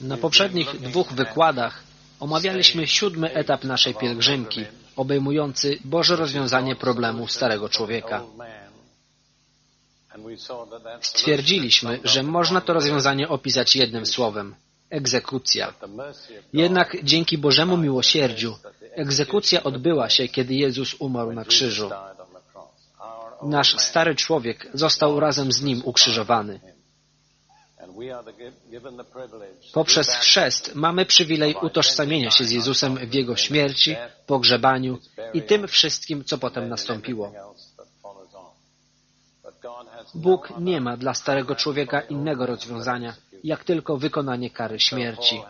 Na poprzednich dwóch wykładach omawialiśmy siódmy etap naszej pielgrzymki, obejmujący Boże rozwiązanie problemu starego człowieka. Stwierdziliśmy, że można to rozwiązanie opisać jednym słowem egzekucja. Jednak dzięki Bożemu miłosierdziu egzekucja odbyła się, kiedy Jezus umarł na krzyżu. Nasz stary człowiek został razem z nim ukrzyżowany. Poprzez chrzest mamy przywilej utożsamienia się z Jezusem w Jego śmierci, pogrzebaniu i tym wszystkim, co potem nastąpiło. Bóg nie ma dla starego człowieka innego rozwiązania, jak tylko wykonanie kary śmierci.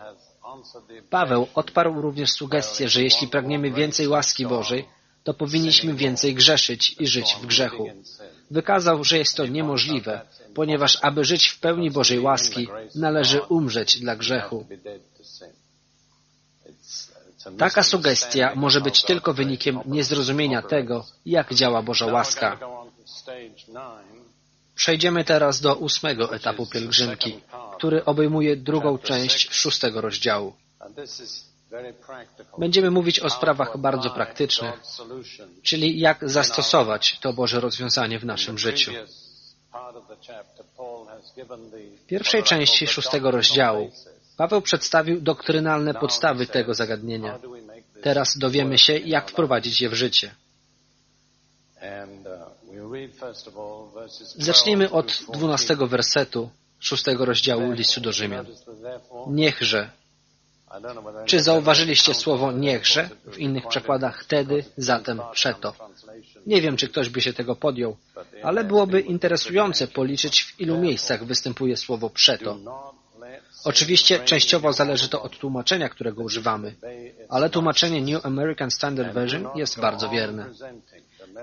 Paweł odparł również sugestię, że jeśli pragniemy więcej łaski Bożej, to powinniśmy więcej grzeszyć i żyć w grzechu. Wykazał, że jest to niemożliwe, ponieważ aby żyć w pełni Bożej łaski, należy umrzeć dla grzechu. Taka sugestia może być tylko wynikiem niezrozumienia tego, jak działa Boża łaska. Przejdziemy teraz do ósmego etapu pielgrzymki, który obejmuje drugą część szóstego rozdziału. Będziemy mówić o sprawach bardzo praktycznych, czyli jak zastosować to Boże rozwiązanie w naszym życiu. W pierwszej części szóstego rozdziału Paweł przedstawił doktrynalne podstawy tego zagadnienia. Teraz dowiemy się, jak wprowadzić je w życie. Zacznijmy od dwunastego wersetu szóstego rozdziału listu do Rzymian. Niechże. Czy zauważyliście słowo niechże? W innych przekładach wtedy, zatem, przeto. Nie wiem, czy ktoś by się tego podjął, ale byłoby interesujące policzyć, w ilu miejscach występuje słowo przeto. Oczywiście częściowo zależy to od tłumaczenia, którego używamy, ale tłumaczenie New American Standard Version jest bardzo wierne.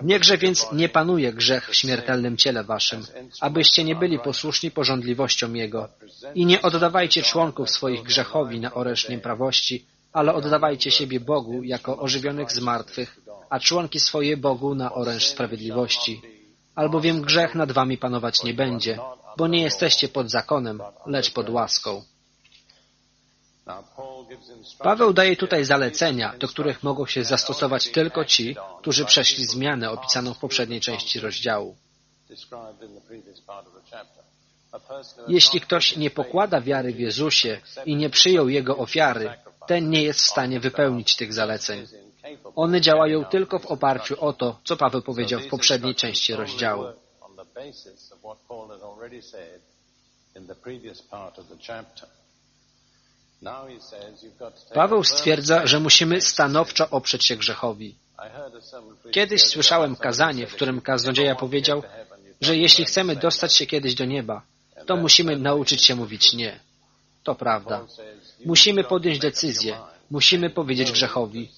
Niechże więc nie panuje grzech w śmiertelnym ciele waszym, abyście nie byli posłuszni porządliwościom Jego. I nie oddawajcie członków swoich grzechowi na oręż nieprawości, ale oddawajcie siebie Bogu jako ożywionych z martwych, a członki swoje Bogu na oręż sprawiedliwości. Albowiem grzech nad wami panować nie będzie, bo nie jesteście pod zakonem, lecz pod łaską. Paweł daje tutaj zalecenia, do których mogą się zastosować tylko ci, którzy przeszli zmianę opisaną w poprzedniej części rozdziału. Jeśli ktoś nie pokłada wiary w Jezusie i nie przyjął Jego ofiary, ten nie jest w stanie wypełnić tych zaleceń. One działają tylko w oparciu o to, co Paweł powiedział w poprzedniej części rozdziału. Paweł stwierdza, że musimy stanowczo oprzeć się grzechowi. Kiedyś słyszałem kazanie, w którym kaznodzieja powiedział, że jeśli chcemy dostać się kiedyś do nieba, to musimy nauczyć się mówić nie. To prawda. Musimy podjąć decyzję. Musimy powiedzieć grzechowi,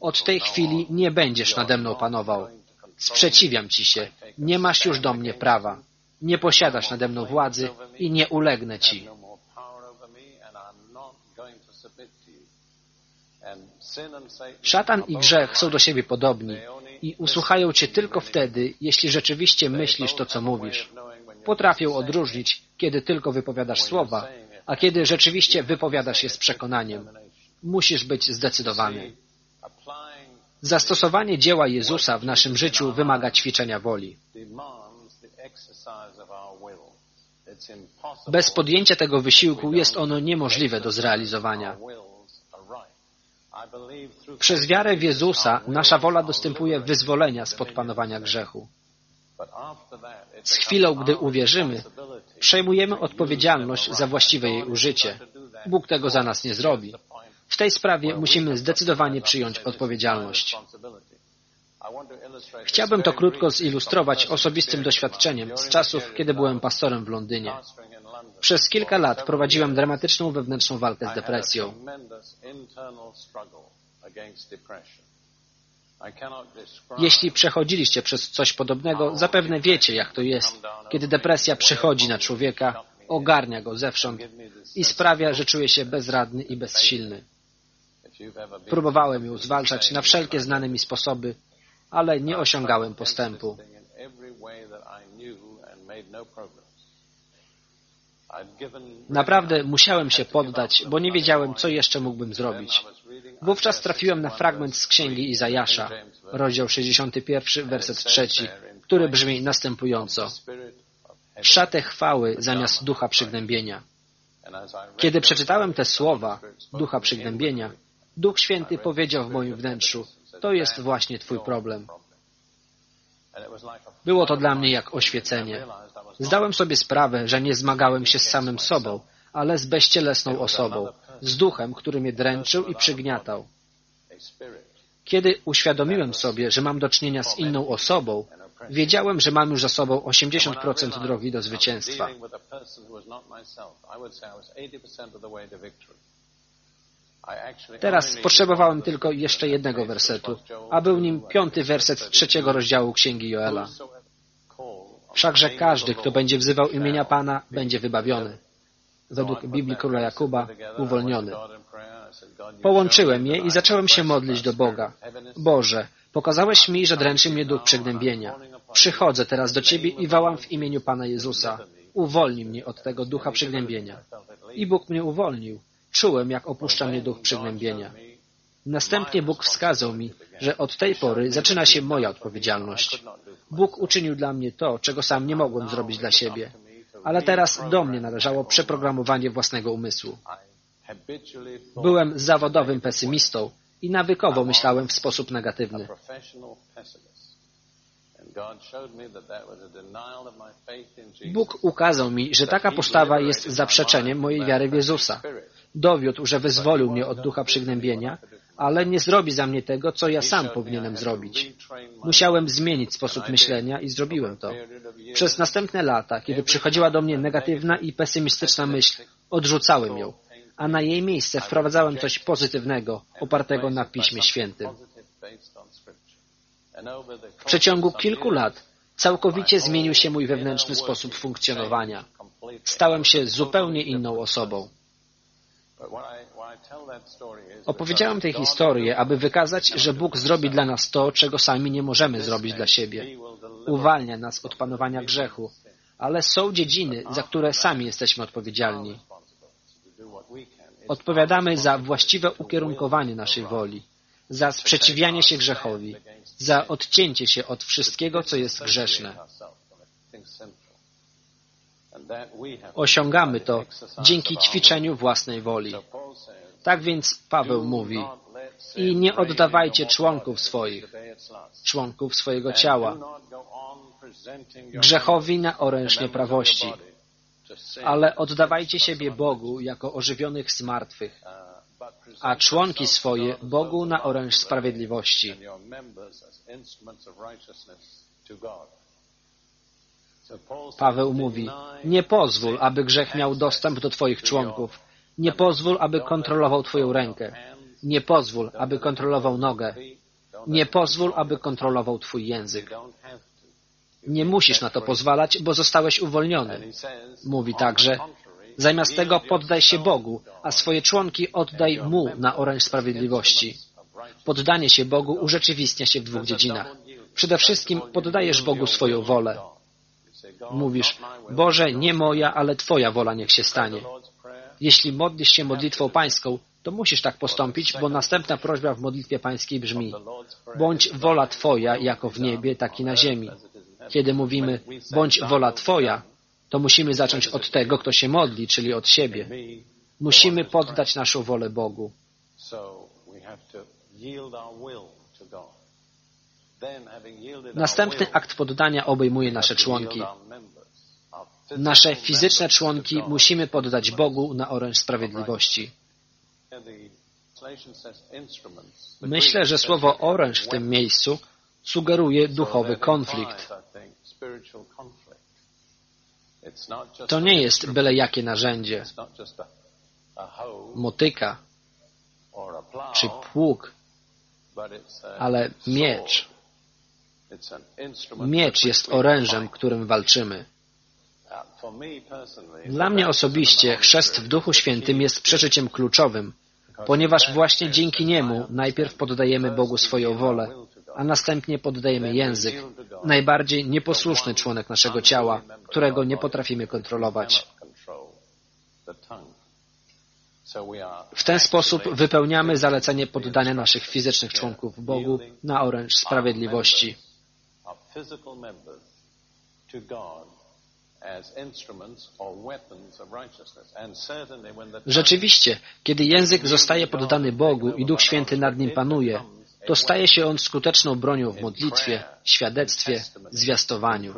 od tej chwili nie będziesz nade mną panował. Sprzeciwiam ci się. Nie masz już do mnie prawa. Nie posiadasz nade mną władzy i nie ulegnę ci. Szatan i grzech są do siebie podobni i usłuchają cię tylko wtedy, jeśli rzeczywiście myślisz to, co mówisz. Potrafią odróżnić, kiedy tylko wypowiadasz słowa, a kiedy rzeczywiście wypowiadasz je z przekonaniem. Musisz być zdecydowany. Zastosowanie dzieła Jezusa w naszym życiu wymaga ćwiczenia woli. Bez podjęcia tego wysiłku jest ono niemożliwe do zrealizowania. Przez wiarę w Jezusa nasza wola dostępuje wyzwolenia spod panowania grzechu. Z chwilą, gdy uwierzymy, przejmujemy odpowiedzialność za właściwe jej użycie. Bóg tego za nas nie zrobi. W tej sprawie musimy zdecydowanie przyjąć odpowiedzialność. Chciałbym to krótko zilustrować osobistym doświadczeniem z czasów, kiedy byłem pastorem w Londynie. Przez kilka lat prowadziłem dramatyczną wewnętrzną walkę z depresją. Jeśli przechodziliście przez coś podobnego, zapewne wiecie, jak to jest, kiedy depresja przychodzi na człowieka, ogarnia go zewsząd i sprawia, że czuje się bezradny i bezsilny. Próbowałem ją zwalczać na wszelkie znane mi sposoby, ale nie osiągałem postępu. Naprawdę musiałem się poddać, bo nie wiedziałem, co jeszcze mógłbym zrobić. Wówczas trafiłem na fragment z księgi Izajasza, rozdział 61, werset 3, który brzmi następująco. Szatę chwały zamiast ducha przygnębienia. Kiedy przeczytałem te słowa, ducha przygnębienia, Duch Święty powiedział w moim wnętrzu, to jest właśnie Twój problem. Było to dla mnie jak oświecenie. Zdałem sobie sprawę, że nie zmagałem się z samym sobą, ale z bezcielesną osobą, z duchem, który mnie dręczył i przygniatał. Kiedy uświadomiłem sobie, że mam do czynienia z inną osobą, wiedziałem, że mam już za sobą 80% drogi do zwycięstwa. Teraz potrzebowałem tylko jeszcze jednego wersetu, a był nim piąty werset trzeciego rozdziału Księgi Joela. Wszakże każdy, kto będzie wzywał imienia Pana, będzie wybawiony. Według Biblii Króla Jakuba uwolniony. Połączyłem je i zacząłem się modlić do Boga. Boże, pokazałeś mi, że dręczy mnie duch przygnębienia. Przychodzę teraz do Ciebie i wołam w imieniu Pana Jezusa. Uwolnij mnie od tego ducha przygnębienia. I Bóg mnie uwolnił. Czułem, jak opuszcza mnie duch przygnębienia. Następnie Bóg wskazał mi, że od tej pory zaczyna się moja odpowiedzialność. Bóg uczynił dla mnie to, czego sam nie mogłem zrobić dla siebie. Ale teraz do mnie należało przeprogramowanie własnego umysłu. Byłem zawodowym pesymistą i nawykowo myślałem w sposób negatywny. Bóg ukazał mi, że taka postawa jest zaprzeczeniem mojej wiary w Jezusa. Dowiódł, że wyzwolił mnie od ducha przygnębienia, ale nie zrobi za mnie tego, co ja sam powinienem zrobić. Musiałem zmienić sposób myślenia i zrobiłem to. Przez następne lata, kiedy przychodziła do mnie negatywna i pesymistyczna myśl, odrzucałem ją, a na jej miejsce wprowadzałem coś pozytywnego, opartego na Piśmie Świętym. W przeciągu kilku lat całkowicie zmienił się mój wewnętrzny sposób funkcjonowania. Stałem się zupełnie inną osobą. Opowiedziałem tę historię, aby wykazać, że Bóg zrobi dla nas to, czego sami nie możemy zrobić dla siebie. Uwalnia nas od panowania grzechu, ale są dziedziny, za które sami jesteśmy odpowiedzialni. Odpowiadamy za właściwe ukierunkowanie naszej woli, za sprzeciwianie się grzechowi, za odcięcie się od wszystkiego, co jest grzeszne. Osiągamy to dzięki ćwiczeniu własnej woli. Tak więc Paweł mówi, i nie oddawajcie członków swoich, członków swojego ciała, grzechowi na oręż nieprawości, ale oddawajcie siebie Bogu jako ożywionych z martwych, a członki swoje Bogu na oręż sprawiedliwości. Paweł mówi, nie pozwól, aby grzech miał dostęp do Twoich członków. Nie pozwól, aby kontrolował Twoją rękę. Nie pozwól, aby kontrolował nogę. Nie pozwól, aby kontrolował Twój język. Nie musisz na to pozwalać, bo zostałeś uwolniony. Mówi także, zamiast tego poddaj się Bogu, a swoje członki oddaj Mu na oręż sprawiedliwości. Poddanie się Bogu urzeczywistnia się w dwóch dziedzinach. Przede wszystkim poddajesz Bogu swoją wolę. Mówisz, Boże, nie moja, ale Twoja wola niech się stanie. Jeśli modlisz się modlitwą pańską, to musisz tak postąpić, bo następna prośba w modlitwie pańskiej brzmi Bądź wola Twoja, jako w niebie, tak i na ziemi. Kiedy mówimy bądź wola Twoja, to musimy zacząć od tego, kto się modli, czyli od siebie. Musimy poddać naszą wolę Bogu. Następny akt poddania obejmuje nasze członki. Nasze fizyczne członki musimy poddać Bogu na oręż sprawiedliwości. Myślę, że słowo oręż w tym miejscu sugeruje duchowy konflikt. To nie jest byle jakie narzędzie, motyka czy pług, ale miecz. Miecz jest orężem, którym walczymy. Dla mnie osobiście chrzest w Duchu Świętym jest przeżyciem kluczowym, ponieważ właśnie dzięki niemu najpierw poddajemy Bogu swoją wolę, a następnie poddajemy język, najbardziej nieposłuszny członek naszego ciała, którego nie potrafimy kontrolować. W ten sposób wypełniamy zalecenie poddania naszych fizycznych członków Bogu na oręcz sprawiedliwości. Rzeczywiście, kiedy język zostaje poddany Bogu i Duch Święty nad nim panuje, to staje się on skuteczną bronią w modlitwie, świadectwie, zwiastowaniu.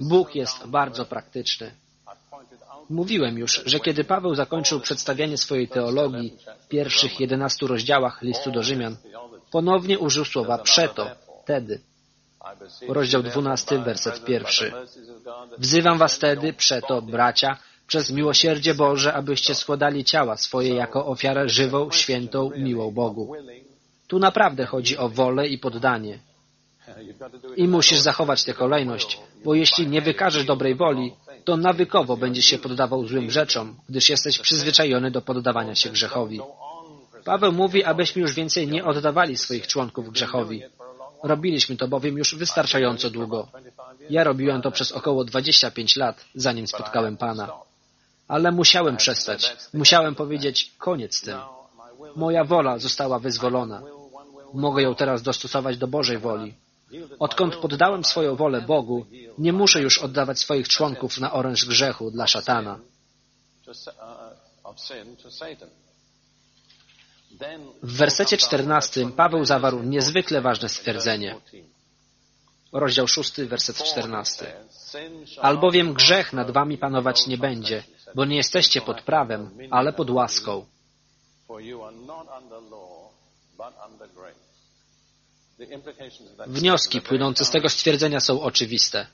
Bóg jest bardzo praktyczny. Mówiłem już, że kiedy Paweł zakończył przedstawianie swojej teologii w pierwszych jedenastu rozdziałach listu do Rzymian, ponownie użył słowa przeto, tedy. Rozdział dwunasty, werset pierwszy. Wzywam was tedy, przeto, bracia, przez miłosierdzie Boże, abyście składali ciała swoje jako ofiarę żywą, świętą, miłą Bogu. Tu naprawdę chodzi o wolę i poddanie. I musisz zachować tę kolejność, bo jeśli nie wykażesz dobrej woli, to nawykowo będziesz się poddawał złym rzeczom, gdyż jesteś przyzwyczajony do poddawania się grzechowi. Paweł mówi, abyśmy już więcej nie oddawali swoich członków grzechowi. Robiliśmy to bowiem już wystarczająco długo. Ja robiłem to przez około 25 lat, zanim spotkałem Pana. Ale musiałem przestać. Musiałem powiedzieć koniec tym. Moja wola została wyzwolona. Mogę ją teraz dostosować do Bożej woli. Odkąd poddałem swoją wolę Bogu, nie muszę już oddawać swoich członków na oręż grzechu dla szatana. W wersecie czternastym Paweł zawarł niezwykle ważne stwierdzenie. Rozdział szósty, werset czternasty. Albowiem grzech nad wami panować nie będzie, bo nie jesteście pod prawem, ale pod łaską. Wnioski płynące z tego stwierdzenia są oczywiste.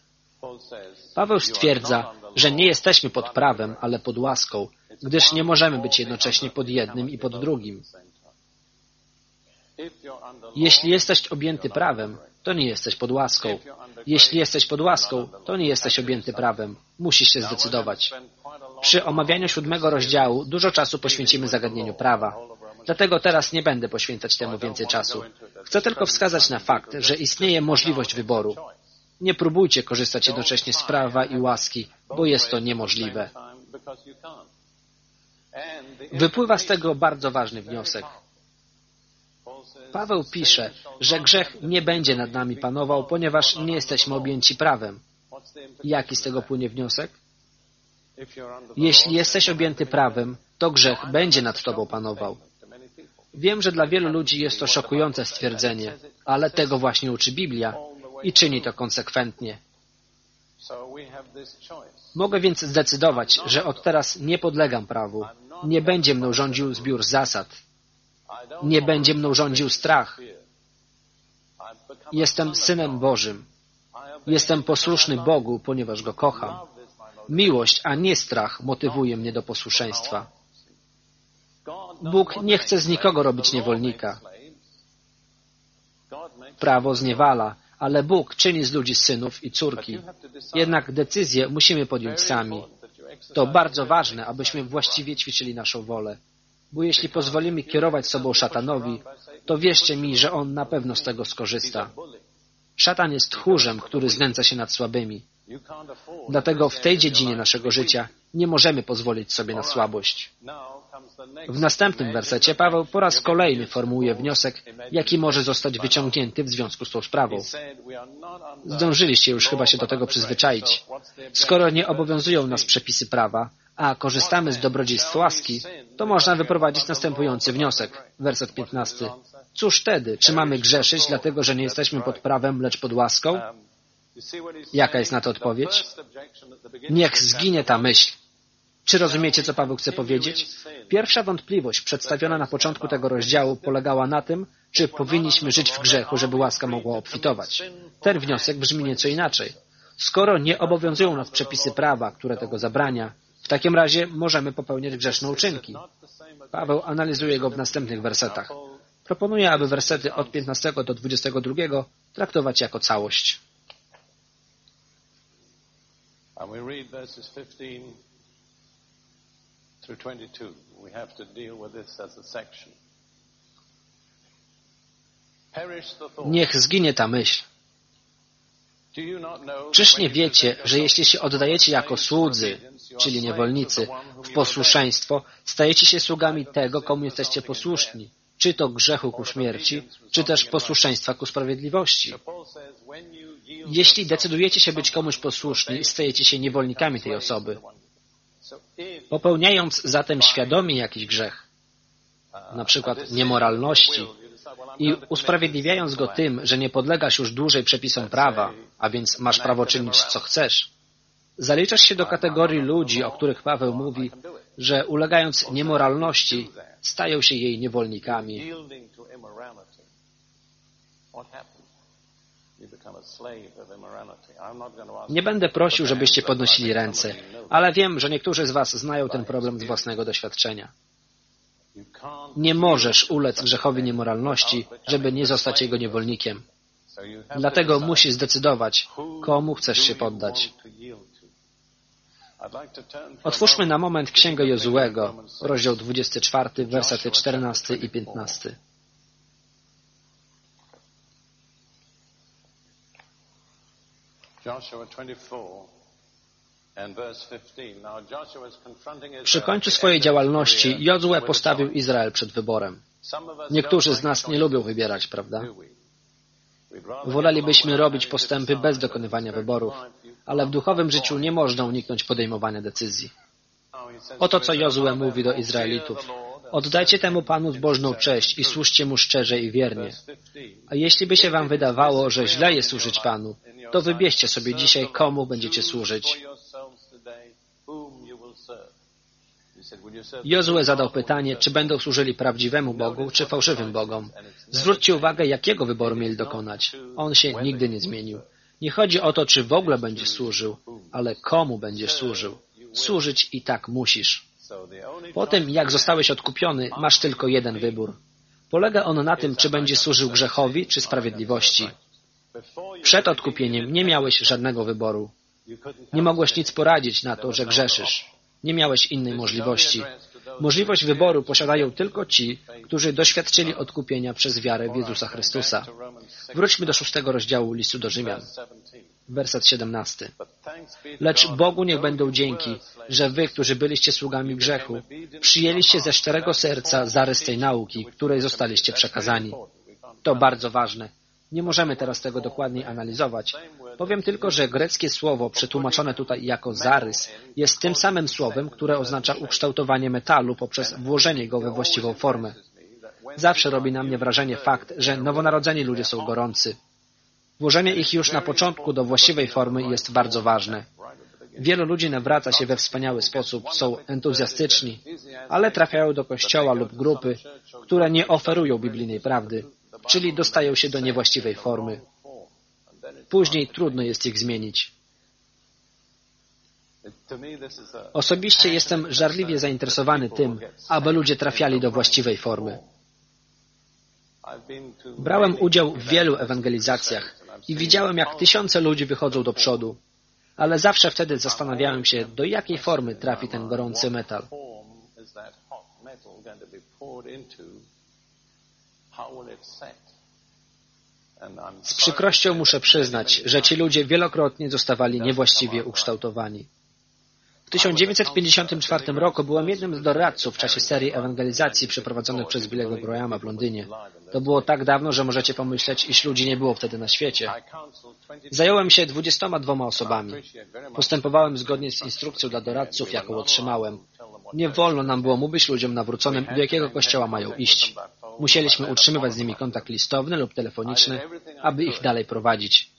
Paweł stwierdza, że nie jesteśmy pod prawem, ale pod łaską, gdyż nie możemy być jednocześnie pod jednym i pod drugim. Jeśli jesteś objęty prawem, to nie jesteś pod łaską. Jeśli jesteś pod łaską, to nie jesteś objęty prawem. Musisz się zdecydować. Przy omawianiu siódmego rozdziału dużo czasu poświęcimy zagadnieniu prawa. Dlatego teraz nie będę poświęcać temu więcej czasu. Chcę tylko wskazać na fakt, że istnieje możliwość wyboru. Nie próbujcie korzystać jednocześnie z prawa i łaski, bo jest to niemożliwe. Wypływa z tego bardzo ważny wniosek. Paweł pisze, że grzech nie będzie nad nami panował, ponieważ nie jesteśmy objęci prawem. Jaki z tego płynie wniosek? Jeśli jesteś objęty prawem, to grzech będzie nad tobą panował. Wiem, że dla wielu ludzi jest to szokujące stwierdzenie, ale tego właśnie uczy Biblia i czyni to konsekwentnie. Mogę więc zdecydować, że od teraz nie podlegam prawu. Nie będzie mną rządził zbiór zasad. Nie będzie mną rządził strach. Jestem synem Bożym. Jestem posłuszny Bogu, ponieważ Go kocham. Miłość, a nie strach motywuje mnie do posłuszeństwa. Bóg nie chce z nikogo robić niewolnika. Prawo zniewala, ale Bóg czyni z ludzi synów i córki. Jednak decyzję musimy podjąć sami. To bardzo ważne, abyśmy właściwie ćwiczyli naszą wolę. Bo jeśli pozwolimy kierować sobą szatanowi, to wierzcie mi, że on na pewno z tego skorzysta. Szatan jest tchórzem, który znęca się nad słabymi. Dlatego w tej dziedzinie naszego życia nie możemy pozwolić sobie na słabość. W następnym wersecie Paweł po raz kolejny formułuje wniosek, jaki może zostać wyciągnięty w związku z tą sprawą. Zdążyliście już chyba się do tego przyzwyczaić. Skoro nie obowiązują nas przepisy prawa, a korzystamy z dobrodziejstw łaski, to można wyprowadzić następujący wniosek. Werset 15. Cóż wtedy? Czy mamy grzeszyć, dlatego że nie jesteśmy pod prawem, lecz pod łaską? Jaka jest na to odpowiedź? Niech zginie ta myśl. Czy rozumiecie, co Paweł chce powiedzieć? Pierwsza wątpliwość przedstawiona na początku tego rozdziału polegała na tym, czy powinniśmy żyć w grzechu, żeby łaska mogła obfitować. Ten wniosek brzmi nieco inaczej. Skoro nie obowiązują nas przepisy prawa, które tego zabrania, w takim razie możemy popełniać grzeszne uczynki. Paweł analizuje go w następnych wersetach. Proponuję, aby wersety od 15 do 22 traktować jako całość. And we read verses 15 through 22. We have to deal with this as a section. Niech zginie ta myśl. Czyż nie wiecie, że jeśli się oddajecie jako słudzy, czyli niewolnicy, w posłuszeństwo, stajecie się sługami tego, komu jesteście posłuszni, czy to grzechu ku śmierci, czy też posłuszeństwa ku sprawiedliwości. Jeśli decydujecie się być komuś posłuszni, stajecie się niewolnikami tej osoby. Popełniając zatem świadomie jakiś grzech, na przykład niemoralności, i usprawiedliwiając go tym, że nie podlegasz już dłużej przepisom prawa, a więc masz prawo czynić co chcesz, zaliczasz się do kategorii ludzi, o których Paweł mówi, że ulegając niemoralności stają się jej niewolnikami. Nie będę prosił, żebyście podnosili ręce, ale wiem, że niektórzy z Was znają ten problem z własnego doświadczenia. Nie możesz ulec grzechowi niemoralności, żeby nie zostać jego niewolnikiem. Dlatego musisz zdecydować, komu chcesz się poddać. Otwórzmy na moment Księgę Jozułego, rozdział 24, wersety 14 i 15. Joshua 24, przy końcu swojej działalności Jozue postawił Izrael przed wyborem. Niektórzy z nas nie lubią wybierać, prawda? Wolelibyśmy robić postępy bez dokonywania wyborów, ale w duchowym życiu nie można uniknąć podejmowania decyzji. Oto co Jozue mówi do Izraelitów. Oddajcie temu Panu zbożną cześć i służcie Mu szczerze i wiernie. A jeśli by się Wam wydawało, że źle jest służyć Panu, to wybierzcie sobie dzisiaj, komu będziecie służyć. Jozue zadał pytanie, czy będą służyli prawdziwemu Bogu, czy fałszywym Bogom. Zwróćcie uwagę, jakiego wyboru mieli dokonać. On się nigdy nie zmienił. Nie chodzi o to, czy w ogóle będziesz służył, ale komu będziesz służył. Służyć i tak musisz. Po tym, jak zostałeś odkupiony, masz tylko jeden wybór. Polega on na tym, czy będziesz służył grzechowi, czy sprawiedliwości. Przed odkupieniem nie miałeś żadnego wyboru. Nie mogłeś nic poradzić na to, że grzeszysz. Nie miałeś innej możliwości. Możliwość wyboru posiadają tylko ci, którzy doświadczyli odkupienia przez wiarę w Jezusa Chrystusa. Wróćmy do szóstego rozdziału listu do Rzymian. Werset 17. Lecz Bogu niech będą dzięki, że wy, którzy byliście sługami grzechu, przyjęliście ze szczerego serca zarys tej nauki, której zostaliście przekazani. To bardzo ważne. Nie możemy teraz tego dokładniej analizować. Powiem tylko, że greckie słowo przetłumaczone tutaj jako zarys jest tym samym słowem, które oznacza ukształtowanie metalu poprzez włożenie go we właściwą formę. Zawsze robi na mnie wrażenie fakt, że nowonarodzeni ludzie są gorący. Włożenie ich już na początku do właściwej formy jest bardzo ważne. Wielu ludzi nawraca się we wspaniały sposób, są entuzjastyczni, ale trafiają do kościoła lub grupy, które nie oferują biblijnej prawdy czyli dostają się do niewłaściwej formy. Później trudno jest ich zmienić. Osobiście jestem żarliwie zainteresowany tym, aby ludzie trafiali do właściwej formy. Brałem udział w wielu ewangelizacjach i widziałem, jak tysiące ludzi wychodzą do przodu, ale zawsze wtedy zastanawiałem się, do jakiej formy trafi ten gorący metal. Z przykrością muszę przyznać, że ci ludzie wielokrotnie zostawali niewłaściwie ukształtowani. W 1954 roku byłem jednym z doradców w czasie serii ewangelizacji przeprowadzonych przez Billego Grahama w Londynie. To było tak dawno, że możecie pomyśleć, iż ludzi nie było wtedy na świecie. Zająłem się 22 osobami. Postępowałem zgodnie z instrukcją dla doradców, jaką otrzymałem. Nie wolno nam było mówić ludziom nawróconym, do jakiego kościoła mają iść. Musieliśmy utrzymywać z nimi kontakt listowny lub telefoniczny, aby ich dalej prowadzić.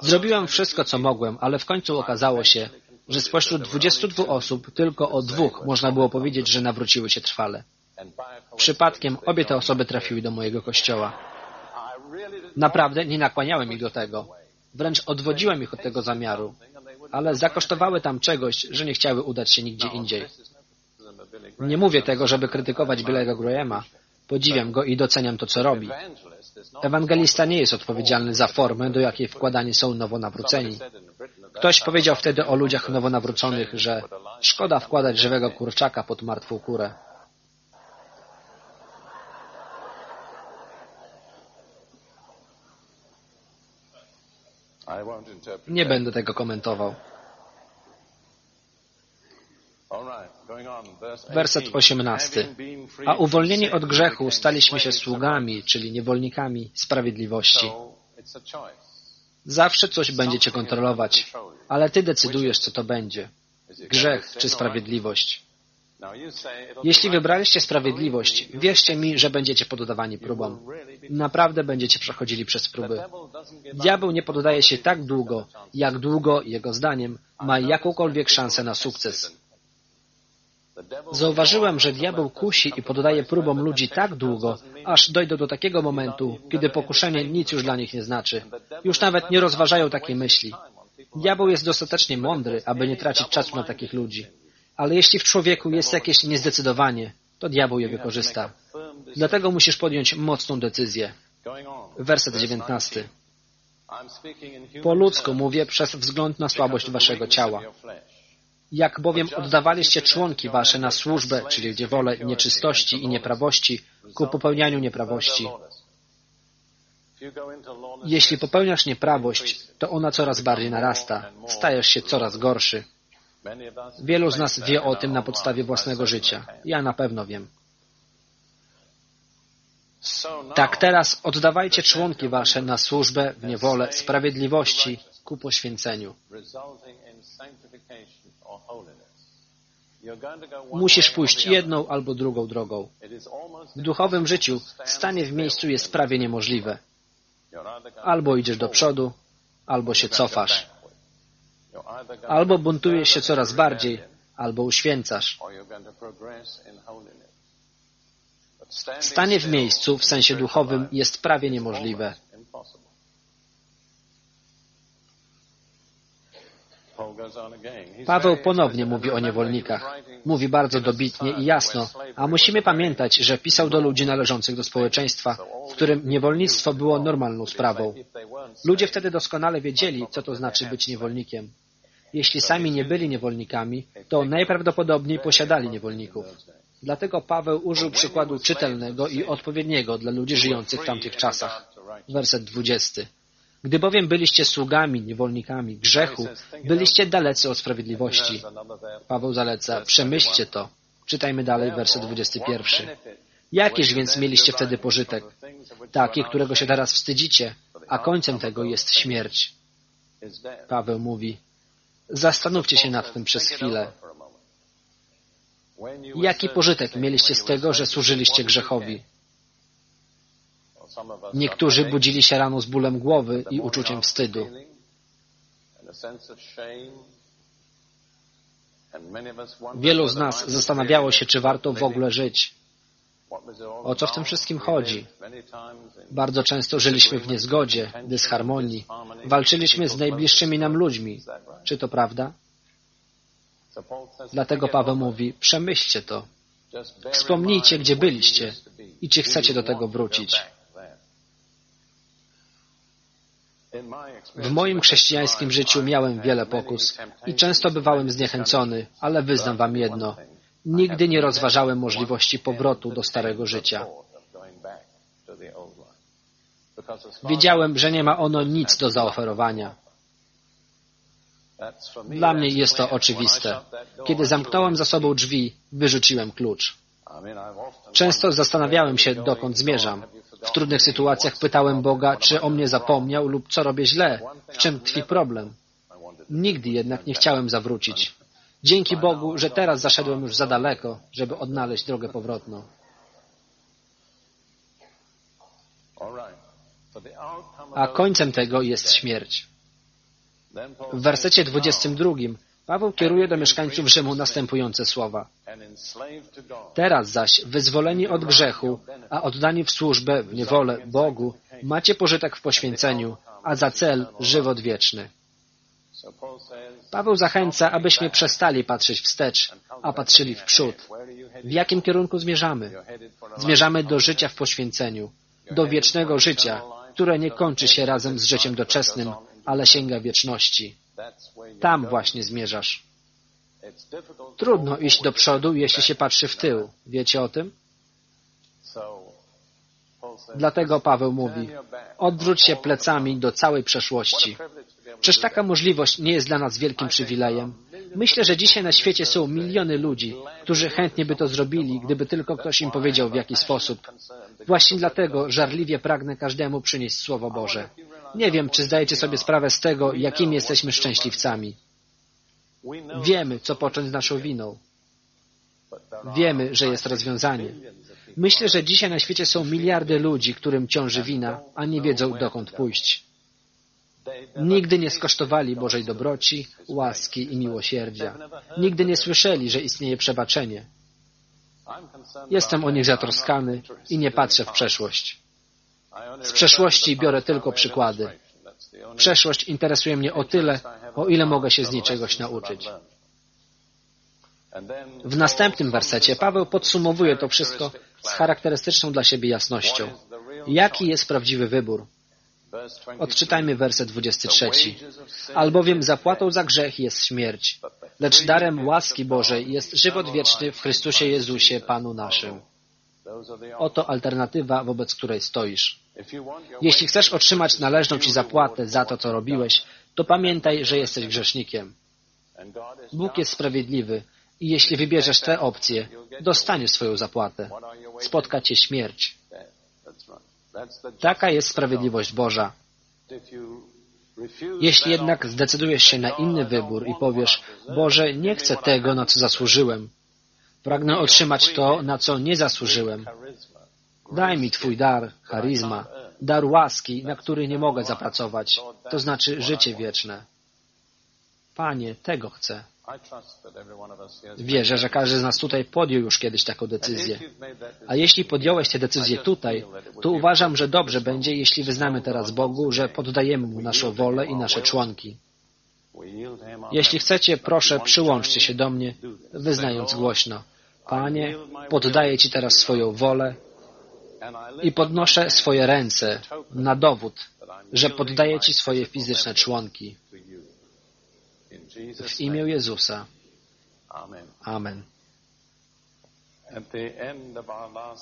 Zrobiłem wszystko, co mogłem, ale w końcu okazało się, że spośród 22 osób tylko o dwóch można było powiedzieć, że nawróciły się trwale. Przypadkiem obie te osoby trafiły do mojego kościoła. Naprawdę nie nakłaniałem ich do tego. Wręcz odwodziłem ich od tego zamiaru, ale zakosztowały tam czegoś, że nie chciały udać się nigdzie indziej. Nie mówię tego, żeby krytykować Billego Grahama. Podziwiam go i doceniam to, co robi. Ewangelista nie jest odpowiedzialny za formę, do jakiej wkładani są nowonawróceni. Ktoś powiedział wtedy o ludziach nowonawróconych, że szkoda wkładać żywego kurczaka pod martwą kurę. Nie będę tego komentował. Werset 18. A uwolnieni od grzechu staliśmy się sługami, czyli niewolnikami sprawiedliwości. Zawsze coś będzie cię kontrolować, ale ty decydujesz, co to będzie. Grzech czy sprawiedliwość. Jeśli wybraliście sprawiedliwość, wierzcie mi, że będziecie poddawani próbom. Naprawdę będziecie przechodzili przez próby. Diabeł nie poddaje się tak długo, jak długo, jego zdaniem, ma jakąkolwiek szansę na sukces. Zauważyłem, że diabeł kusi i poddaje próbom ludzi tak długo, aż dojdą do takiego momentu, kiedy pokuszenie nic już dla nich nie znaczy. Już nawet nie rozważają takiej myśli. Diabeł jest dostatecznie mądry, aby nie tracić czasu na takich ludzi. Ale jeśli w człowieku jest jakieś niezdecydowanie, to diabeł je wykorzysta. Dlatego musisz podjąć mocną decyzję. Werset 19. Po ludzku mówię przez wzgląd na słabość waszego ciała. Jak bowiem oddawaliście członki wasze na służbę, czyli gdzie wolę nieczystości i nieprawości, ku popełnianiu nieprawości. Jeśli popełniasz nieprawość, to ona coraz bardziej narasta. Stajesz się coraz gorszy. Wielu z nas wie o tym na podstawie własnego życia. Ja na pewno wiem. Tak teraz oddawajcie członki wasze na służbę w niewolę sprawiedliwości ku poświęceniu. Musisz pójść jedną albo drugą drogą. W duchowym życiu stanie w miejscu jest prawie niemożliwe. Albo idziesz do przodu, albo się cofasz. Albo buntujesz się coraz bardziej, albo uświęcasz. Stanie w miejscu w sensie duchowym jest prawie niemożliwe. Paweł ponownie mówi o niewolnikach. Mówi bardzo dobitnie i jasno, a musimy pamiętać, że pisał do ludzi należących do społeczeństwa, w którym niewolnictwo było normalną sprawą. Ludzie wtedy doskonale wiedzieli, co to znaczy być niewolnikiem. Jeśli sami nie byli niewolnikami, to najprawdopodobniej posiadali niewolników. Dlatego Paweł użył przykładu czytelnego i odpowiedniego dla ludzi żyjących w tamtych czasach. Werset 20. Gdy bowiem byliście sługami, niewolnikami grzechu, byliście dalecy od sprawiedliwości. Paweł zaleca, przemyślcie to. Czytajmy dalej werset 21. Jakiż więc mieliście wtedy pożytek? Taki, którego się teraz wstydzicie, a końcem tego jest śmierć. Paweł mówi, zastanówcie się nad tym przez chwilę. Jaki pożytek mieliście z tego, że służyliście grzechowi? Niektórzy budzili się rano z bólem głowy i uczuciem wstydu. Wielu z nas zastanawiało się, czy warto w ogóle żyć. O co w tym wszystkim chodzi? Bardzo często żyliśmy w niezgodzie, dysharmonii. Walczyliśmy z najbliższymi nam ludźmi. Czy to prawda? Dlatego Paweł mówi, przemyślcie to. Wspomnijcie, gdzie byliście i czy chcecie do tego wrócić. W moim chrześcijańskim życiu miałem wiele pokus i często bywałem zniechęcony, ale wyznam wam jedno. Nigdy nie rozważałem możliwości powrotu do starego życia. Wiedziałem, że nie ma ono nic do zaoferowania. Dla mnie jest to oczywiste. Kiedy zamknąłem za sobą drzwi, wyrzuciłem klucz. Często zastanawiałem się, dokąd zmierzam. W trudnych sytuacjach pytałem Boga, czy o mnie zapomniał lub co robię źle, w czym tkwi problem. Nigdy jednak nie chciałem zawrócić. Dzięki Bogu, że teraz zaszedłem już za daleko, żeby odnaleźć drogę powrotną. A końcem tego jest śmierć. W wersecie 22 Paweł kieruje do mieszkańców Rzymu następujące słowa. Teraz zaś, wyzwoleni od grzechu, a oddani w służbę, w niewolę Bogu, macie pożytek w poświęceniu, a za cel żywot wieczny. Paweł zachęca, abyśmy przestali patrzeć wstecz, a patrzyli w przód. W jakim kierunku zmierzamy? Zmierzamy do życia w poświęceniu, do wiecznego życia, które nie kończy się razem z życiem doczesnym, ale sięga wieczności. Tam właśnie zmierzasz. Trudno iść do przodu, jeśli się patrzy w tył. Wiecie o tym? Dlatego Paweł mówi, odwróć się plecami do całej przeszłości. Czyż taka możliwość nie jest dla nas wielkim przywilejem? Myślę, że dzisiaj na świecie są miliony ludzi, którzy chętnie by to zrobili, gdyby tylko ktoś im powiedział w jaki sposób. Właśnie dlatego żarliwie pragnę każdemu przynieść Słowo Boże. Nie wiem, czy zdajecie sobie sprawę z tego, jakimi jesteśmy szczęśliwcami. Wiemy, co począć z naszą winą. Wiemy, że jest rozwiązanie. Myślę, że dzisiaj na świecie są miliardy ludzi, którym ciąży wina, a nie wiedzą, dokąd pójść. Nigdy nie skosztowali Bożej dobroci, łaski i miłosierdzia. Nigdy nie słyszeli, że istnieje przebaczenie. Jestem o nich zatroskany i nie patrzę w przeszłość. Z przeszłości biorę tylko przykłady. Przeszłość interesuje mnie o tyle, o ile mogę się z niej czegoś nauczyć. W następnym wersecie Paweł podsumowuje to wszystko z charakterystyczną dla siebie jasnością. Jaki jest prawdziwy wybór? Odczytajmy werset 23. Albowiem zapłatą za grzech jest śmierć, lecz darem łaski Bożej jest żywot wieczny w Chrystusie Jezusie, Panu naszym. Oto alternatywa, wobec której stoisz. Jeśli chcesz otrzymać należną Ci zapłatę za to, co robiłeś, to pamiętaj, że jesteś grzesznikiem. Bóg jest sprawiedliwy i jeśli wybierzesz tę opcję, dostaniesz swoją zapłatę. Spotka Cię śmierć. Taka jest sprawiedliwość Boża. Jeśli jednak zdecydujesz się na inny wybór i powiesz, Boże, nie chcę tego, na co zasłużyłem. Pragnę otrzymać to, na co nie zasłużyłem. Daj mi Twój dar, charyzma, dar łaski, na który nie mogę zapracować, to znaczy życie wieczne. Panie, tego chcę. Wierzę, że każdy z nas tutaj podjął już kiedyś taką decyzję. A jeśli podjąłeś tę decyzję tutaj, to uważam, że dobrze będzie, jeśli wyznamy teraz Bogu, że poddajemy Mu naszą wolę i nasze członki. Jeśli chcecie, proszę, przyłączcie się do mnie, wyznając głośno. Panie, poddaję Ci teraz swoją wolę i podnoszę swoje ręce na dowód, że poddaję Ci swoje fizyczne członki. W imię Jezusa. Amen.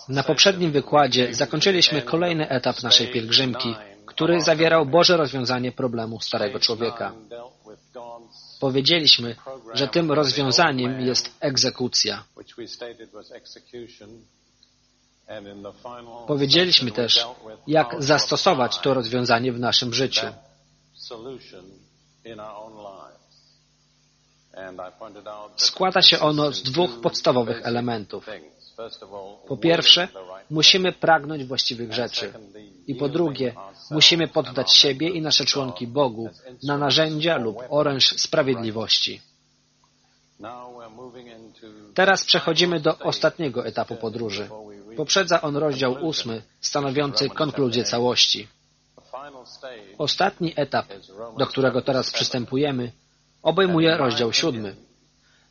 Na poprzednim wykładzie zakończyliśmy kolejny etap naszej pielgrzymki, który zawierał Boże rozwiązanie problemu starego człowieka. Powiedzieliśmy, że tym rozwiązaniem jest egzekucja. Powiedzieliśmy też, jak zastosować to rozwiązanie w naszym życiu. Składa się ono z dwóch podstawowych elementów. Po pierwsze, musimy pragnąć właściwych rzeczy. I po drugie, musimy poddać siebie i nasze członki Bogu na narzędzia lub oręż sprawiedliwości. Teraz przechodzimy do ostatniego etapu podróży. Poprzedza on rozdział ósmy, stanowiący konkluzję całości. Ostatni etap, do którego teraz przystępujemy, obejmuje rozdział siódmy.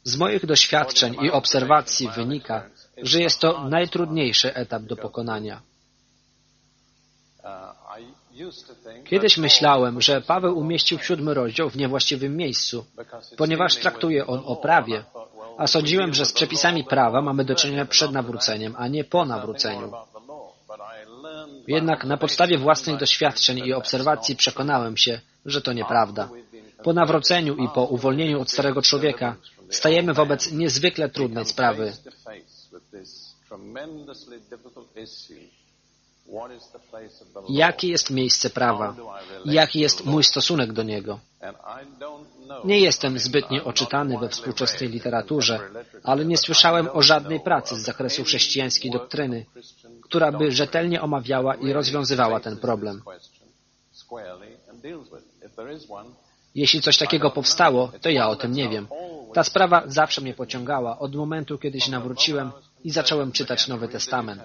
Z moich doświadczeń i obserwacji wynika, że jest to najtrudniejszy etap do pokonania. Kiedyś myślałem, że Paweł umieścił siódmy rozdział w niewłaściwym miejscu, ponieważ traktuje on o prawie, a sądziłem, że z przepisami prawa mamy do czynienia przed nawróceniem, a nie po nawróceniu. Jednak na podstawie własnych doświadczeń i obserwacji przekonałem się, że to nieprawda. Po nawróceniu i po uwolnieniu od starego człowieka stajemy wobec niezwykle trudnej sprawy. Jakie jest miejsce prawa? Jaki jest mój stosunek do niego? Nie jestem zbytnio oczytany we współczesnej literaturze, ale nie słyszałem o żadnej pracy z zakresu chrześcijańskiej doktryny, która by rzetelnie omawiała i rozwiązywała ten problem. Jeśli coś takiego powstało, to ja o tym nie wiem. Ta sprawa zawsze mnie pociągała od momentu, kiedy się nawróciłem i zacząłem czytać Nowy Testament.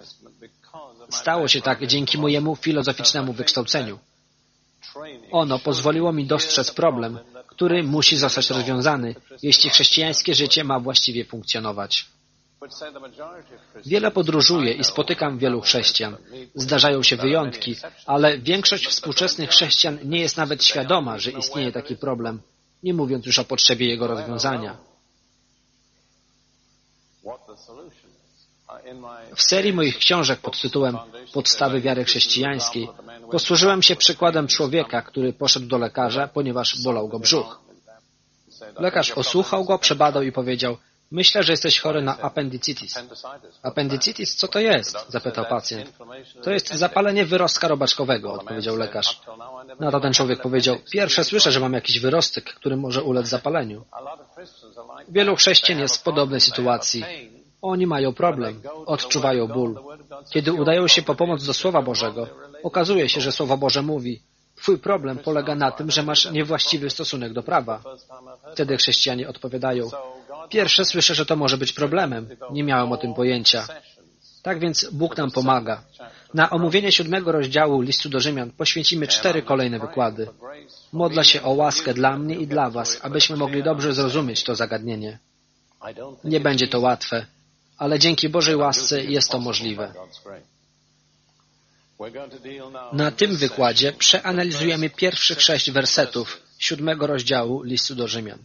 Stało się tak dzięki mojemu filozoficznemu wykształceniu. Ono pozwoliło mi dostrzec problem, który musi zostać rozwiązany, jeśli chrześcijańskie życie ma właściwie funkcjonować. Wiele podróżuję i spotykam wielu chrześcijan. Zdarzają się wyjątki, ale większość współczesnych chrześcijan nie jest nawet świadoma, że istnieje taki problem, nie mówiąc już o potrzebie jego rozwiązania. W serii moich książek pod tytułem Podstawy wiary chrześcijańskiej posłużyłem się przykładem człowieka, który poszedł do lekarza, ponieważ bolał go brzuch. Lekarz osłuchał go, przebadał i powiedział Myślę, że jesteś chory na appendicitis. Appendicitis, co to jest? zapytał pacjent. To jest zapalenie wyrostka robaczkowego, odpowiedział lekarz. Na to ten człowiek powiedział, pierwsze słyszę, że mam jakiś wyrostek, który może ulec zapaleniu. Wielu chrześcijan jest w podobnej sytuacji. Oni mają problem, odczuwają ból. Kiedy udają się po pomoc do Słowa Bożego, okazuje się, że Słowo Boże mówi, Twój problem polega na tym, że masz niewłaściwy stosunek do prawa. Wtedy chrześcijanie odpowiadają, pierwsze słyszę, że to może być problemem. Nie miałem o tym pojęcia. Tak więc Bóg nam pomaga. Na omówienie siódmego rozdziału listu do Rzymian poświęcimy cztery kolejne wykłady. Modlę się o łaskę dla mnie i dla Was, abyśmy mogli dobrze zrozumieć to zagadnienie. Nie będzie to łatwe, ale dzięki Bożej łasce jest to możliwe. Na tym wykładzie przeanalizujemy pierwszych sześć wersetów siódmego rozdziału listu do Rzymian.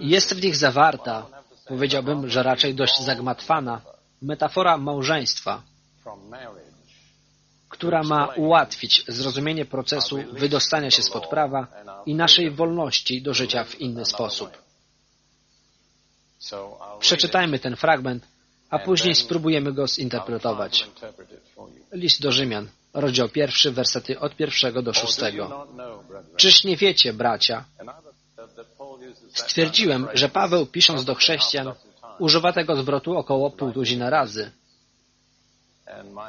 Jest w nich zawarta, powiedziałbym, że raczej dość zagmatwana, metafora małżeństwa, która ma ułatwić zrozumienie procesu wydostania się spod prawa i naszej wolności do życia w inny sposób. Przeczytajmy ten fragment, a później spróbujemy go zinterpretować. List do Rzymian, rozdział pierwszy, wersety od pierwszego do szóstego. Czyż nie wiecie, bracia? Stwierdziłem, że Paweł, pisząc do chrześcijan, używa tego zwrotu około pół tuzina razy.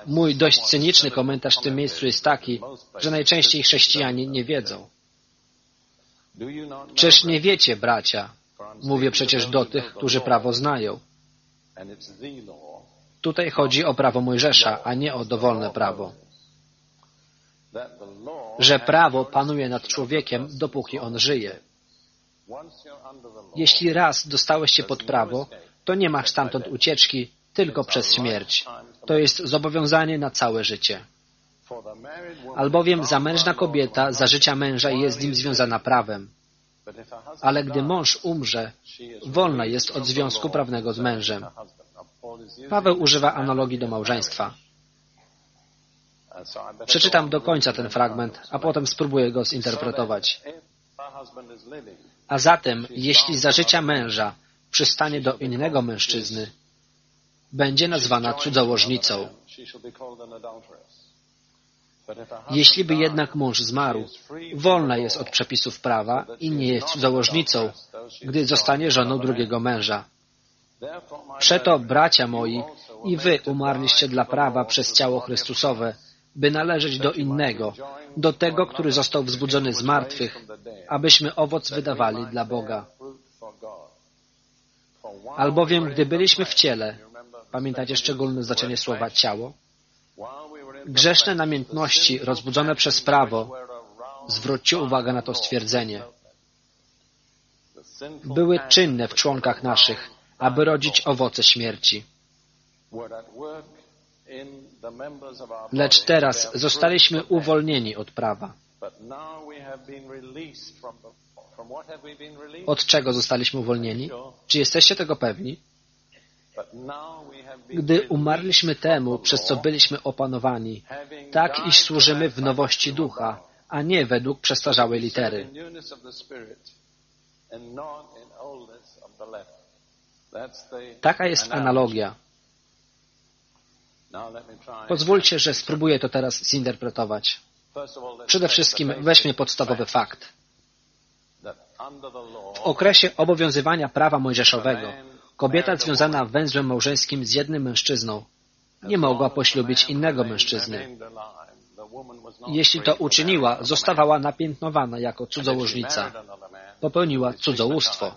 Mój dość cyniczny komentarz w tym miejscu jest taki, że najczęściej chrześcijanie nie wiedzą. Czyż nie wiecie, bracia? Mówię przecież do tych, którzy prawo znają. Tutaj chodzi o prawo Mojżesza, a nie o dowolne prawo. Że prawo panuje nad człowiekiem, dopóki on żyje. Jeśli raz dostałeś się pod prawo, to nie masz stamtąd ucieczki, tylko przez śmierć. To jest zobowiązanie na całe życie. Albowiem zamężna kobieta za życia męża jest z nim związana prawem. Ale gdy mąż umrze, wolna jest od związku prawnego z mężem. Paweł używa analogii do małżeństwa. Przeczytam do końca ten fragment, a potem spróbuję go zinterpretować. A zatem, jeśli za życia męża przystanie do innego mężczyzny, będzie nazwana cudzołożnicą. Jeśli by jednak mąż zmarł, wolna jest od przepisów prawa i nie jest cudzołożnicą, gdy zostanie żoną drugiego męża. Przeto, bracia moi, i wy umarliście dla prawa przez ciało Chrystusowe, by należeć do innego, do tego, który został wzbudzony z martwych, abyśmy owoc wydawali dla Boga. Albowiem, gdy byliśmy w ciele, pamiętacie szczególne znaczenie słowa ciało? Grzeszne namiętności rozbudzone przez prawo, zwróćcie uwagę na to stwierdzenie, były czynne w członkach naszych, aby rodzić owoce śmierci. Lecz teraz zostaliśmy uwolnieni od prawa. Od czego zostaliśmy uwolnieni? Czy jesteście tego pewni? Gdy umarliśmy temu, przez co byliśmy opanowani, tak iż służymy w nowości ducha, a nie według przestarzałej litery. Taka jest analogia. Pozwólcie, że spróbuję to teraz zinterpretować. Przede wszystkim weźmy podstawowy fakt. W okresie obowiązywania prawa mojżeszowego kobieta związana węzłem małżeńskim z jednym mężczyzną nie mogła poślubić innego mężczyzny. Jeśli to uczyniła, zostawała napiętnowana jako cudzołożnica. Popełniła cudzołóstwo.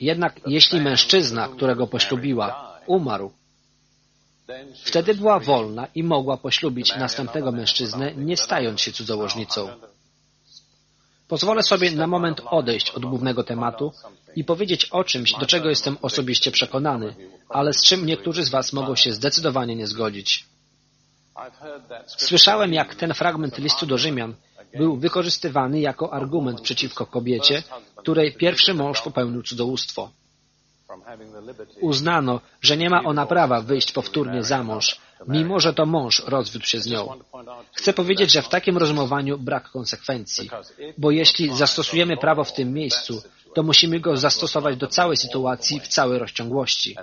Jednak jeśli mężczyzna, którego poślubiła, umarł, wtedy była wolna i mogła poślubić następnego mężczyznę, nie stając się cudzołożnicą. Pozwolę sobie na moment odejść od głównego tematu i powiedzieć o czymś, do czego jestem osobiście przekonany, ale z czym niektórzy z Was mogą się zdecydowanie nie zgodzić. Słyszałem, jak ten fragment listu do Rzymian był wykorzystywany jako argument przeciwko kobiecie, której pierwszy mąż popełnił cudzołóstwo. Uznano, że nie ma ona prawa wyjść powtórnie za mąż, mimo że to mąż rozwiódł się z nią. Chcę powiedzieć, że w takim rozumowaniu brak konsekwencji, bo jeśli zastosujemy prawo w tym miejscu, to musimy go zastosować do całej sytuacji w całej rozciągłości.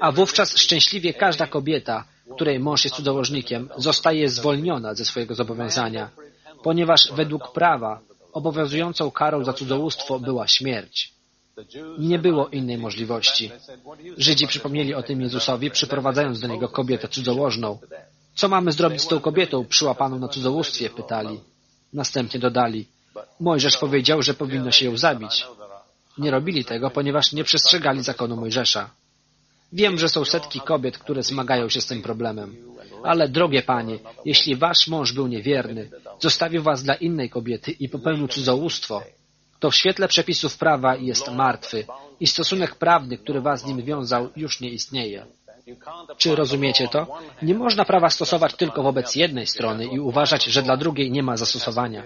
A wówczas szczęśliwie każda kobieta, której mąż jest cudzołożnikiem, zostaje zwolniona ze swojego zobowiązania, ponieważ według prawa obowiązującą karą za cudzołóstwo była śmierć. Nie było innej możliwości. Żydzi przypomnieli o tym Jezusowi, przyprowadzając do niego kobietę cudzołożną. Co mamy zrobić z tą kobietą przyłapaną na cudzołóstwie? pytali. Następnie dodali. Mojżesz powiedział, że powinno się ją zabić. Nie robili tego, ponieważ nie przestrzegali zakonu Mojżesza. Wiem, że są setki kobiet, które zmagają się z tym problemem. Ale, drogie panie, jeśli wasz mąż był niewierny, zostawił was dla innej kobiety i popełnił cudzołóstwo, to w świetle przepisów prawa jest martwy i stosunek prawny, który was z nim wiązał, już nie istnieje. Czy rozumiecie to? Nie można prawa stosować tylko wobec jednej strony i uważać, że dla drugiej nie ma zastosowania.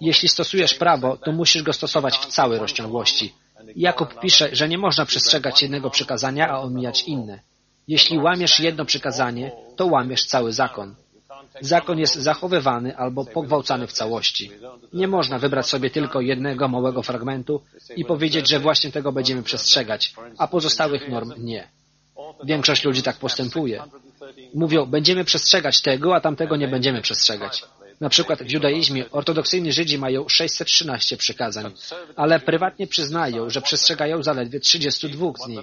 Jeśli stosujesz prawo, to musisz go stosować w całej rozciągłości. Jakub pisze, że nie można przestrzegać jednego przykazania, a omijać inne. Jeśli łamiesz jedno przykazanie, to łamiesz cały zakon. Zakon jest zachowywany albo pogwałcany w całości. Nie można wybrać sobie tylko jednego małego fragmentu i powiedzieć, że właśnie tego będziemy przestrzegać, a pozostałych norm nie. Większość ludzi tak postępuje. Mówią, będziemy przestrzegać tego, a tamtego nie będziemy przestrzegać. Na przykład w judaizmie ortodoksyjni Żydzi mają 613 przykazań, ale prywatnie przyznają, że przestrzegają zaledwie 32 z nich.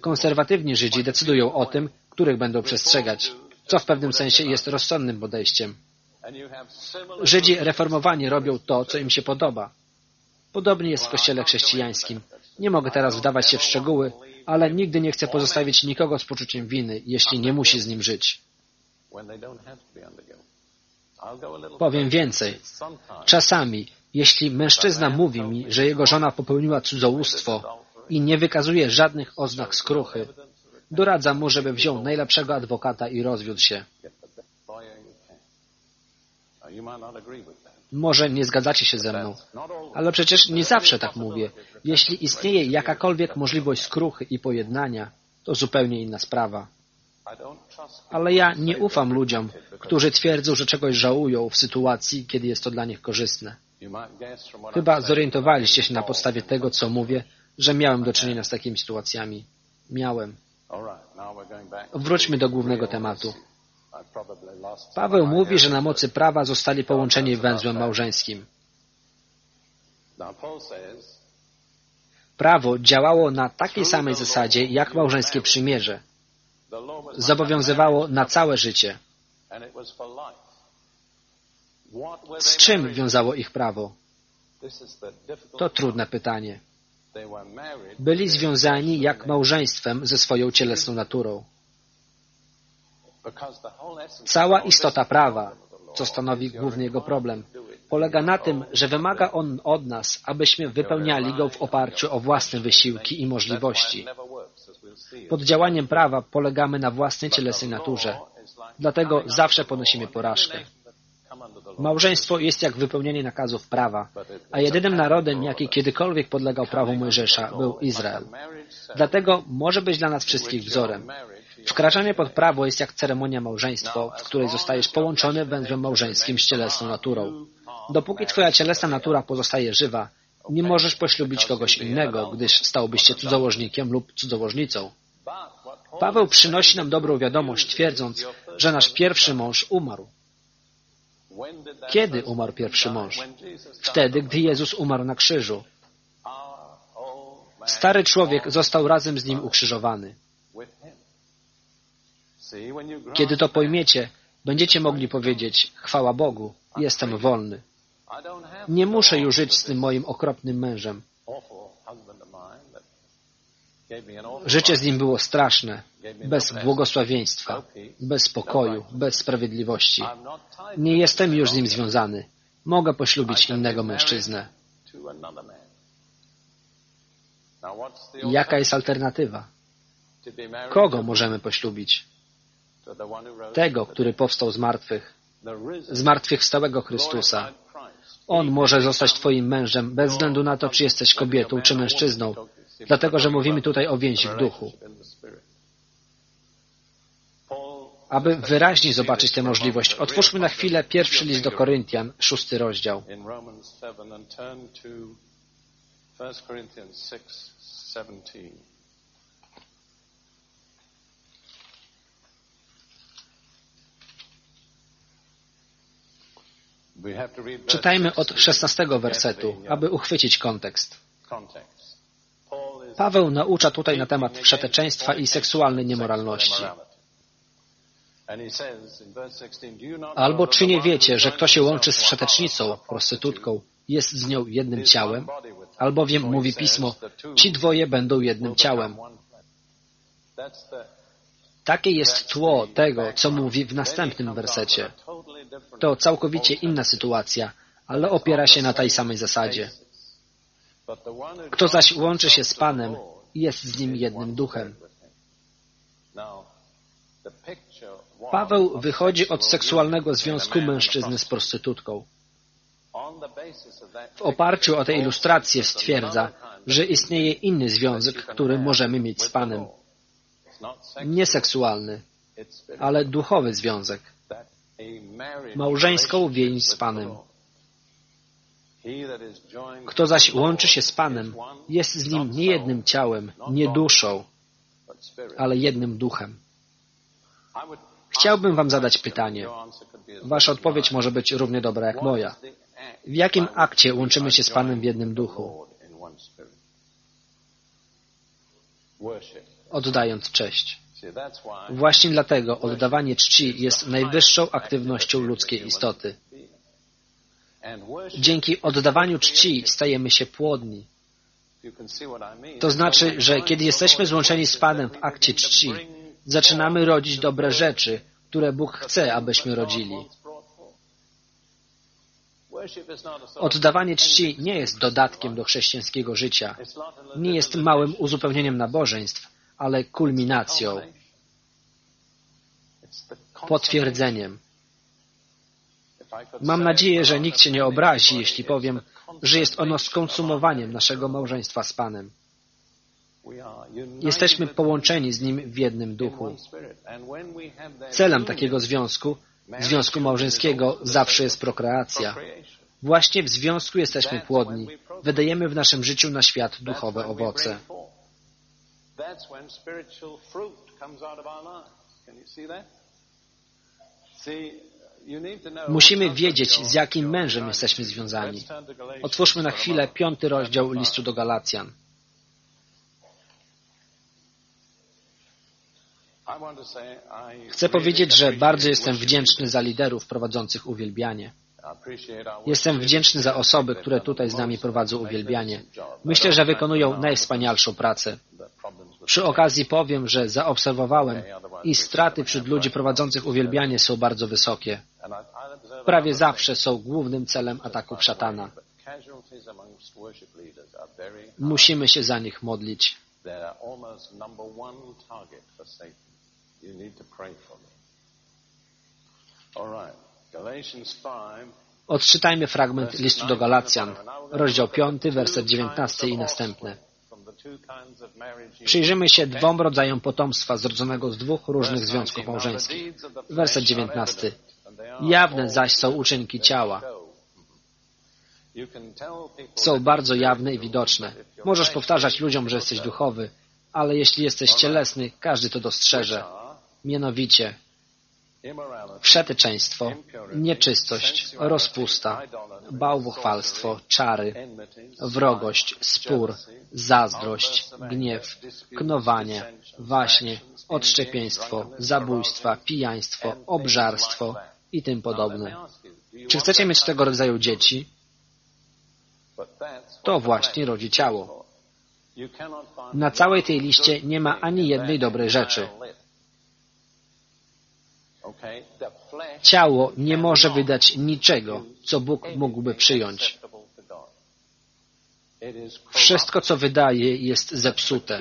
Konserwatywni Żydzi decydują o tym, których będą przestrzegać, co w pewnym sensie jest rozsądnym podejściem. Żydzi reformowani robią to, co im się podoba. Podobnie jest w kościele chrześcijańskim. Nie mogę teraz wdawać się w szczegóły, ale nigdy nie chcę pozostawić nikogo z poczuciem winy, jeśli nie musi z nim żyć. Powiem więcej. Czasami, jeśli mężczyzna mówi mi, że jego żona popełniła cudzołóstwo i nie wykazuje żadnych oznak skruchy, doradzam mu, żeby wziął najlepszego adwokata i rozwiódł się. Może nie zgadzacie się ze mną, ale przecież nie zawsze tak mówię. Jeśli istnieje jakakolwiek możliwość skruchy i pojednania, to zupełnie inna sprawa. Ale ja nie ufam ludziom, którzy twierdzą, że czegoś żałują w sytuacji, kiedy jest to dla nich korzystne. Chyba zorientowaliście się na podstawie tego, co mówię, że miałem do czynienia z takimi sytuacjami. Miałem. Wróćmy do głównego tematu. Paweł mówi, że na mocy prawa zostali połączeni węzłem małżeńskim. Prawo działało na takiej samej zasadzie jak małżeńskie przymierze. Zobowiązywało na całe życie. Z czym wiązało ich prawo? To trudne pytanie. Byli związani jak małżeństwem ze swoją cielesną naturą. Cała istota prawa, co stanowi główny jego problem, polega na tym, że wymaga on od nas, abyśmy wypełniali go w oparciu o własne wysiłki i możliwości. Pod działaniem prawa polegamy na własnej cielesnej naturze. Dlatego zawsze ponosimy porażkę. Małżeństwo jest jak wypełnienie nakazów prawa, a jedynym narodem, jaki kiedykolwiek podlegał prawu Mojżesza, był Izrael. Dlatego może być dla nas wszystkich wzorem. Wkraczanie pod prawo jest jak ceremonia małżeństwa, w której zostajesz połączony węzłem małżeńskim z cielesną naturą. Dopóki twoja cielesna natura pozostaje żywa, nie możesz poślubić kogoś innego, gdyż stałbyś się cudzołożnikiem lub cudzołożnicą. Paweł przynosi nam dobrą wiadomość, twierdząc, że nasz pierwszy mąż umarł. Kiedy umarł pierwszy mąż? Wtedy, gdy Jezus umarł na krzyżu. Stary człowiek został razem z nim ukrzyżowany. Kiedy to pojmiecie, będziecie mogli powiedzieć, chwała Bogu, jestem wolny. Nie muszę już żyć z tym moim okropnym mężem. Życie z nim było straszne, bez błogosławieństwa, bez spokoju, bez sprawiedliwości. Nie jestem już z nim związany. Mogę poślubić innego mężczyznę. Jaka jest alternatywa? Kogo możemy poślubić? Tego, który powstał z martwych, z martwych stałego Chrystusa, On może zostać Twoim mężem bez względu na to, czy jesteś kobietą czy mężczyzną, dlatego że mówimy tutaj o więzi w duchu. Aby wyraźniej zobaczyć tę możliwość, otwórzmy na chwilę pierwszy list do Koryntian, szósty rozdział. Czytajmy od szesnastego wersetu, aby uchwycić kontekst. Paweł naucza tutaj na temat wszeteczeństwa i seksualnej niemoralności. Albo czy nie wiecie, że kto się łączy z wszetecznicą, prostytutką, jest z nią jednym ciałem? Albowiem mówi pismo, ci dwoje będą jednym ciałem. Takie jest tło tego, co mówi w następnym wersecie. To całkowicie inna sytuacja, ale opiera się na tej samej zasadzie. Kto zaś łączy się z Panem, jest z Nim jednym duchem. Paweł wychodzi od seksualnego związku mężczyzny z prostytutką. W oparciu o tę ilustrację stwierdza, że istnieje inny związek, który możemy mieć z Panem. Nie seksualny, ale duchowy związek. Małżeńską więź z Panem. Kto zaś łączy się z Panem, jest z Nim nie jednym ciałem, nie duszą, ale jednym duchem. Chciałbym Wam zadać pytanie. Wasza odpowiedź może być równie dobra jak moja. W jakim akcie łączymy się z Panem w jednym duchu? Oddając cześć. Właśnie dlatego oddawanie czci jest najwyższą aktywnością ludzkiej istoty. Dzięki oddawaniu czci stajemy się płodni. To znaczy, że kiedy jesteśmy złączeni z Panem w akcie czci, zaczynamy rodzić dobre rzeczy, które Bóg chce, abyśmy rodzili. Oddawanie czci nie jest dodatkiem do chrześcijańskiego życia, nie jest małym uzupełnieniem nabożeństw, ale kulminacją, potwierdzeniem. Mam nadzieję, że nikt się nie obrazi, jeśli powiem, że jest ono skonsumowaniem naszego małżeństwa z Panem. Jesteśmy połączeni z Nim w jednym duchu. Celem takiego związku, związku małżeńskiego, zawsze jest prokreacja. Właśnie w związku jesteśmy płodni. Wydajemy w naszym życiu na świat duchowe owoce. Musimy wiedzieć, z jakim mężem jesteśmy związani. Otwórzmy na chwilę piąty rozdział listu do Galacjan. Chcę powiedzieć, że bardzo jestem wdzięczny za liderów prowadzących uwielbianie. Jestem wdzięczny za osoby, które tutaj z nami prowadzą uwielbianie. Myślę, że wykonują najwspanialszą pracę. Przy okazji powiem, że zaobserwowałem i straty wśród ludzi prowadzących uwielbianie są bardzo wysokie. Prawie zawsze są głównym celem ataków szatana. Musimy się za nich modlić. Odczytajmy fragment listu do Galacjan, rozdział 5, werset 19 i następne. Przyjrzymy się dwom rodzajom potomstwa zrodzonego z dwóch różnych związków małżeńskich. Werset 19. Jawne zaś są uczynki ciała. Są bardzo jawne i widoczne. Możesz powtarzać ludziom, że jesteś duchowy, ale jeśli jesteś cielesny, każdy to dostrzeże. Mianowicie wszeteczeństwo, nieczystość, rozpusta, bałwochwalstwo, czary, wrogość, spór, zazdrość, gniew, knowanie, waśnie, odszczepieństwo, zabójstwa, pijaństwo, obżarstwo i tym podobne. Czy chcecie mieć tego rodzaju dzieci? To właśnie rodzi ciało. Na całej tej liście nie ma ani jednej dobrej rzeczy. Ciało nie może wydać niczego, co Bóg mógłby przyjąć. Wszystko, co wydaje, jest zepsute.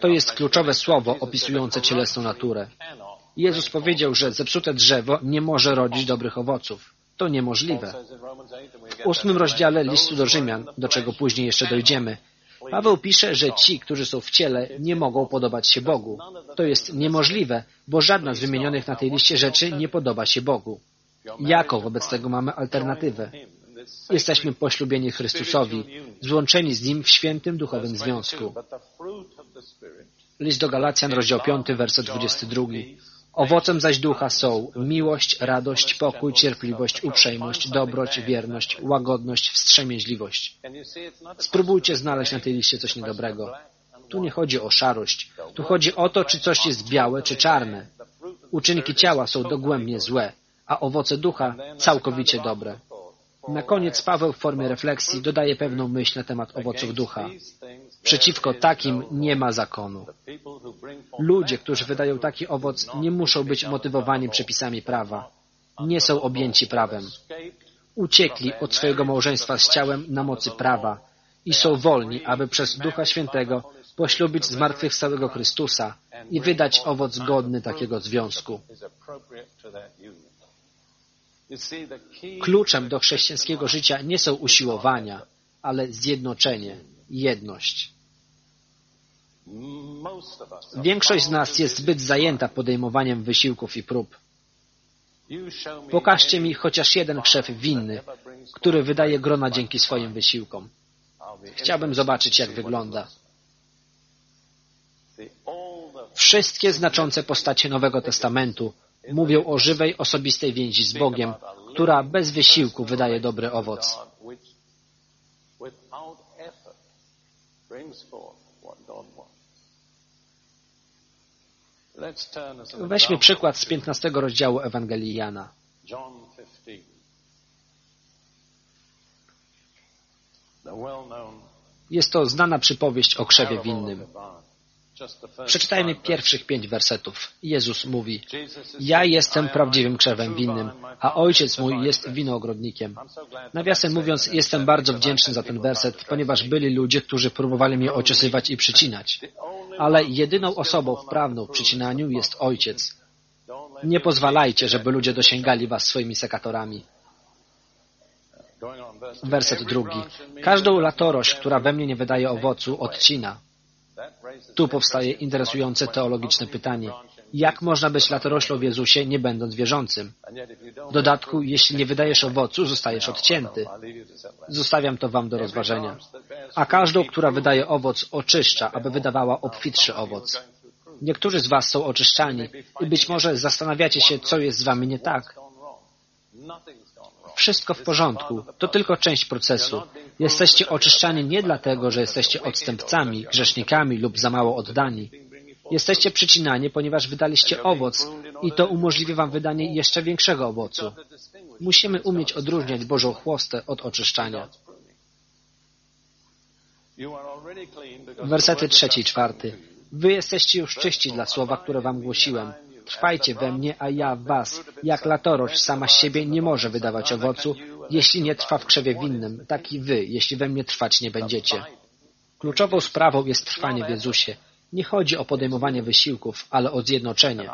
To jest kluczowe słowo opisujące cielesną naturę. Jezus powiedział, że zepsute drzewo nie może rodzić dobrych owoców. To niemożliwe. W ósmym rozdziale listu do Rzymian, do czego później jeszcze dojdziemy, Paweł pisze, że ci, którzy są w ciele, nie mogą podobać się Bogu. To jest niemożliwe, bo żadna z wymienionych na tej liście rzeczy nie podoba się Bogu. Jaką wobec tego mamy alternatywę? Jesteśmy poślubieni Chrystusowi, złączeni z Nim w świętym duchowym związku. List do Galacjan, rozdział 5, werset 22. Owocem zaś ducha są miłość, radość, pokój, cierpliwość, uprzejmość, dobroć, wierność, łagodność, wstrzemięźliwość. Spróbujcie znaleźć na tej liście coś niedobrego. Tu nie chodzi o szarość. Tu chodzi o to, czy coś jest białe, czy czarne. Uczynki ciała są dogłębnie złe, a owoce ducha całkowicie dobre. Na koniec Paweł w formie refleksji dodaje pewną myśl na temat owoców ducha. Przeciwko takim nie ma zakonu. Ludzie, którzy wydają taki owoc, nie muszą być motywowani przepisami prawa. Nie są objęci prawem. Uciekli od swojego małżeństwa z ciałem na mocy prawa i są wolni, aby przez Ducha Świętego poślubić zmartwychwstałego Chrystusa i wydać owoc godny takiego związku. Kluczem do chrześcijańskiego życia nie są usiłowania, ale zjednoczenie, jedność. Większość z nas jest zbyt zajęta podejmowaniem wysiłków i prób. Pokażcie mi chociaż jeden krzew winny, który wydaje grona dzięki swoim wysiłkom. Chciałbym zobaczyć, jak wygląda. Wszystkie znaczące postacie Nowego Testamentu mówią o żywej, osobistej więzi z Bogiem, która bez wysiłku wydaje dobry owoc. Weźmy przykład z 15 rozdziału Ewangelii Jana. Jest to znana przypowieść o krzewie winnym. Przeczytajmy pierwszych pięć wersetów. Jezus mówi, ja jestem prawdziwym krzewem winnym, a ojciec mój jest winogrodnikiem. Nawiasem mówiąc, jestem bardzo wdzięczny za ten werset, ponieważ byli ludzie, którzy próbowali mnie oczesywać i przycinać. Ale jedyną osobą wprawną w przycinaniu jest ojciec. Nie pozwalajcie, żeby ludzie dosięgali was swoimi sekatorami. Werset drugi. Każdą latorość, która we mnie nie wydaje owocu, odcina. Tu powstaje interesujące teologiczne pytanie. Jak można być latoroślą w Jezusie, nie będąc wierzącym? W dodatku, jeśli nie wydajesz owocu, zostajesz odcięty. Zostawiam to wam do rozważenia. A każdą, która wydaje owoc, oczyszcza, aby wydawała obfitszy owoc. Niektórzy z was są oczyszczani i być może zastanawiacie się, co jest z wami nie tak. Wszystko w porządku. To tylko część procesu. Jesteście oczyszczani nie dlatego, że jesteście odstępcami, grzesznikami lub za mało oddani. Jesteście przycinani, ponieważ wydaliście owoc i to umożliwi wam wydanie jeszcze większego owocu. Musimy umieć odróżniać Bożą chłostę od oczyszczania. Wersety trzeci i czwarty. Wy jesteście już czyści dla słowa, które wam głosiłem. Trwajcie we mnie, a ja w was. Jak latorość sama z siebie nie może wydawać owocu, jeśli nie trwa w krzewie winnym, tak i wy, jeśli we mnie trwać nie będziecie. Kluczową sprawą jest trwanie w Jezusie. Nie chodzi o podejmowanie wysiłków, ale o zjednoczenie.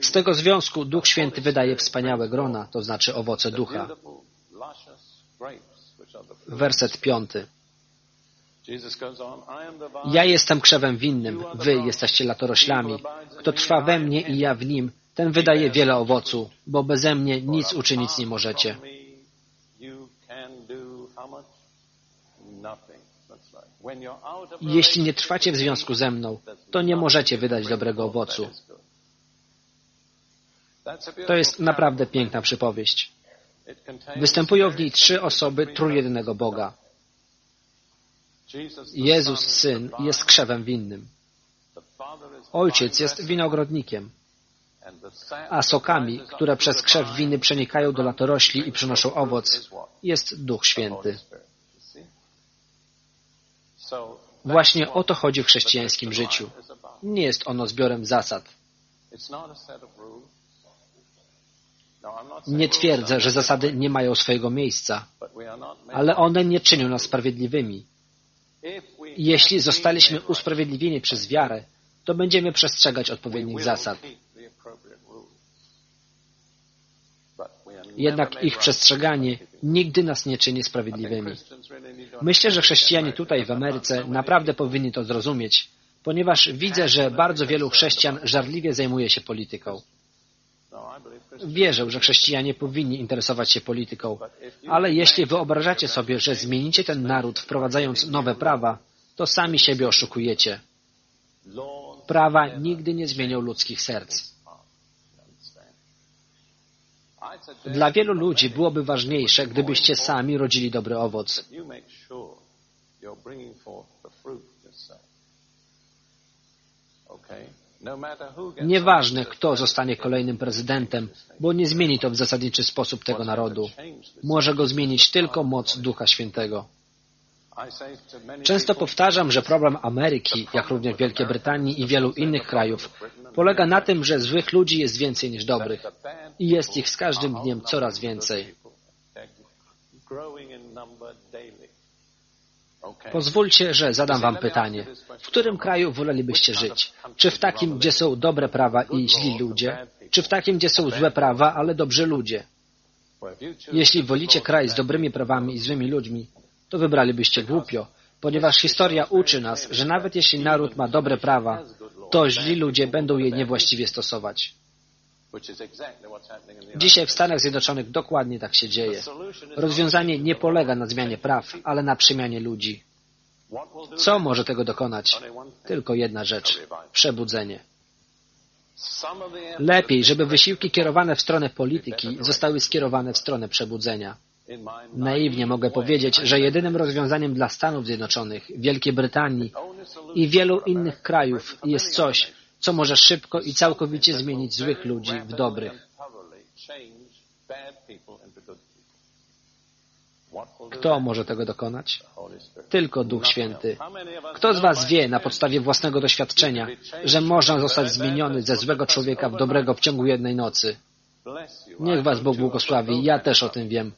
Z tego związku Duch Święty wydaje wspaniałe grona, to znaczy owoce ducha. Werset piąty. Ja jestem krzewem winnym, wy jesteście latoroślami. Kto trwa we mnie i ja w nim, ten wydaje wiele owocu, bo beze mnie nic uczynić nie możecie. Jeśli nie trwacie w związku ze mną, to nie możecie wydać dobrego owocu. To jest naprawdę piękna przypowieść. Występują w niej trzy osoby trójjednego Boga. Jezus, Syn, jest krzewem winnym. Ojciec jest winogrodnikiem, a sokami, które przez krzew winny przenikają do latorośli i przynoszą owoc, jest Duch Święty. Właśnie o to chodzi w chrześcijańskim życiu. Nie jest ono zbiorem zasad. Nie twierdzę, że zasady nie mają swojego miejsca, ale one nie czynią nas sprawiedliwymi. Jeśli zostaliśmy usprawiedliwieni przez wiarę, to będziemy przestrzegać odpowiednich zasad. Jednak ich przestrzeganie nigdy nas nie czyni sprawiedliwymi. Myślę, że chrześcijanie tutaj w Ameryce naprawdę powinni to zrozumieć, ponieważ widzę, że bardzo wielu chrześcijan żarliwie zajmuje się polityką. Wierzę, że chrześcijanie powinni interesować się polityką, ale jeśli wyobrażacie sobie, że zmienicie ten naród wprowadzając nowe prawa, to sami siebie oszukujecie. Prawa nigdy nie zmienią ludzkich serc. Dla wielu ludzi byłoby ważniejsze, gdybyście sami rodzili dobry owoc. Nieważne, kto zostanie kolejnym prezydentem, bo nie zmieni to w zasadniczy sposób tego narodu. Może go zmienić tylko moc Ducha Świętego. Często powtarzam, że problem Ameryki, jak również Wielkiej Brytanii i wielu innych krajów, polega na tym, że złych ludzi jest więcej niż dobrych i jest ich z każdym dniem coraz więcej. Pozwólcie, że zadam Wam pytanie. W którym kraju wolelibyście żyć? Czy w takim, gdzie są dobre prawa i źli ludzie? Czy w takim, gdzie są złe prawa, ale dobrzy ludzie? Jeśli wolicie kraj z dobrymi prawami i złymi ludźmi, to wybralibyście głupio, ponieważ historia uczy nas, że nawet jeśli naród ma dobre prawa, to źli ludzie będą je niewłaściwie stosować. Dzisiaj w Stanach Zjednoczonych dokładnie tak się dzieje. Rozwiązanie nie polega na zmianie praw, ale na przemianie ludzi. Co może tego dokonać? Tylko jedna rzecz przebudzenie. Lepiej, żeby wysiłki kierowane w stronę polityki zostały skierowane w stronę przebudzenia. Naiwnie mogę powiedzieć, że jedynym rozwiązaniem dla Stanów Zjednoczonych, Wielkiej Brytanii i wielu innych krajów jest coś, co może szybko i całkowicie zmienić złych ludzi w dobrych. Kto może tego dokonać? Tylko Duch Święty. Kto z Was wie na podstawie własnego doświadczenia, że można zostać zmieniony ze złego człowieka w dobrego w ciągu jednej nocy? Niech Was Bóg błogosławi. Ja też o tym wiem.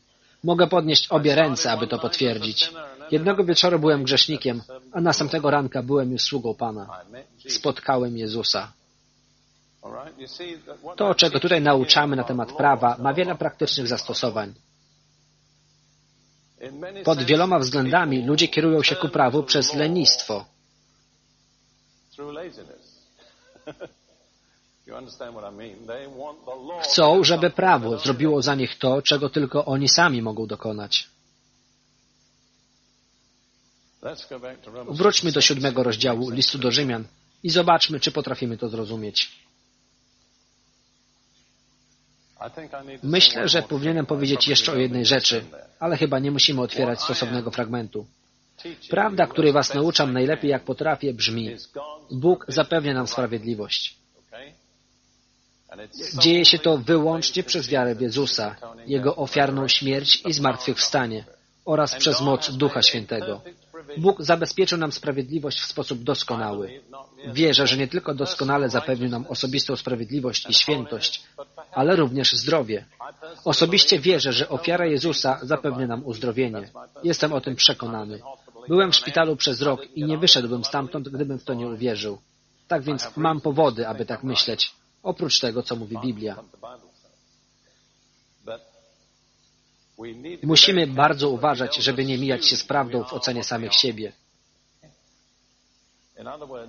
Mogę podnieść obie ręce, aby to potwierdzić. Jednego wieczoru byłem grzesznikiem, a następnego ranka byłem już sługą Pana. Spotkałem Jezusa. To, czego tutaj nauczamy na temat prawa, ma wiele praktycznych zastosowań. Pod wieloma względami ludzie kierują się ku prawu przez lenistwo. Chcą, żeby prawo zrobiło za nich to, czego tylko oni sami mogą dokonać. Wróćmy do siódmego rozdziału listu do Rzymian i zobaczmy, czy potrafimy to zrozumieć. Myślę, że powinienem powiedzieć jeszcze o jednej rzeczy, ale chyba nie musimy otwierać stosownego fragmentu. Prawda, której Was nauczam najlepiej jak potrafię, brzmi: Bóg zapewnia nam sprawiedliwość. Dzieje się to wyłącznie przez wiarę w Jezusa, Jego ofiarną śmierć i zmartwychwstanie oraz przez moc Ducha Świętego. Bóg zabezpieczył nam sprawiedliwość w sposób doskonały. Wierzę, że nie tylko doskonale zapewnił nam osobistą sprawiedliwość i świętość, ale również zdrowie. Osobiście wierzę, że ofiara Jezusa zapewnia nam uzdrowienie. Jestem o tym przekonany. Byłem w szpitalu przez rok i nie wyszedłbym stamtąd, gdybym w to nie uwierzył. Tak więc mam powody, aby tak myśleć, oprócz tego, co mówi Biblia. Musimy bardzo uważać, żeby nie mijać się z prawdą w ocenie samych siebie.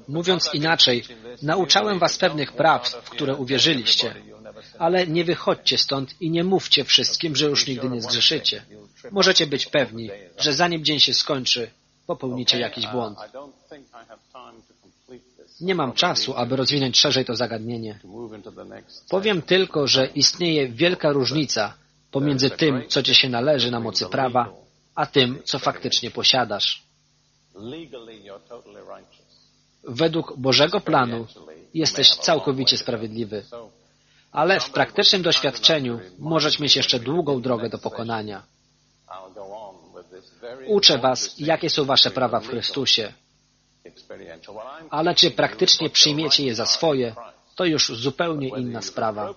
Mówiąc inaczej, nauczałem was pewnych praw, w które uwierzyliście, ale nie wychodźcie stąd i nie mówcie wszystkim, że już nigdy nie zgrzeszycie. Możecie być pewni, że zanim dzień się skończy, popełnicie jakiś błąd. Nie mam czasu, aby rozwinąć szerzej to zagadnienie. Powiem tylko, że istnieje wielka różnica pomiędzy tym, co ci się należy na mocy prawa, a tym, co faktycznie posiadasz. Według Bożego planu jesteś całkowicie sprawiedliwy, ale w praktycznym doświadczeniu możesz mieć jeszcze długą drogę do pokonania. Uczę Was, jakie są Wasze prawa w Chrystusie, ale czy praktycznie przyjmiecie je za swoje, to już zupełnie inna sprawa.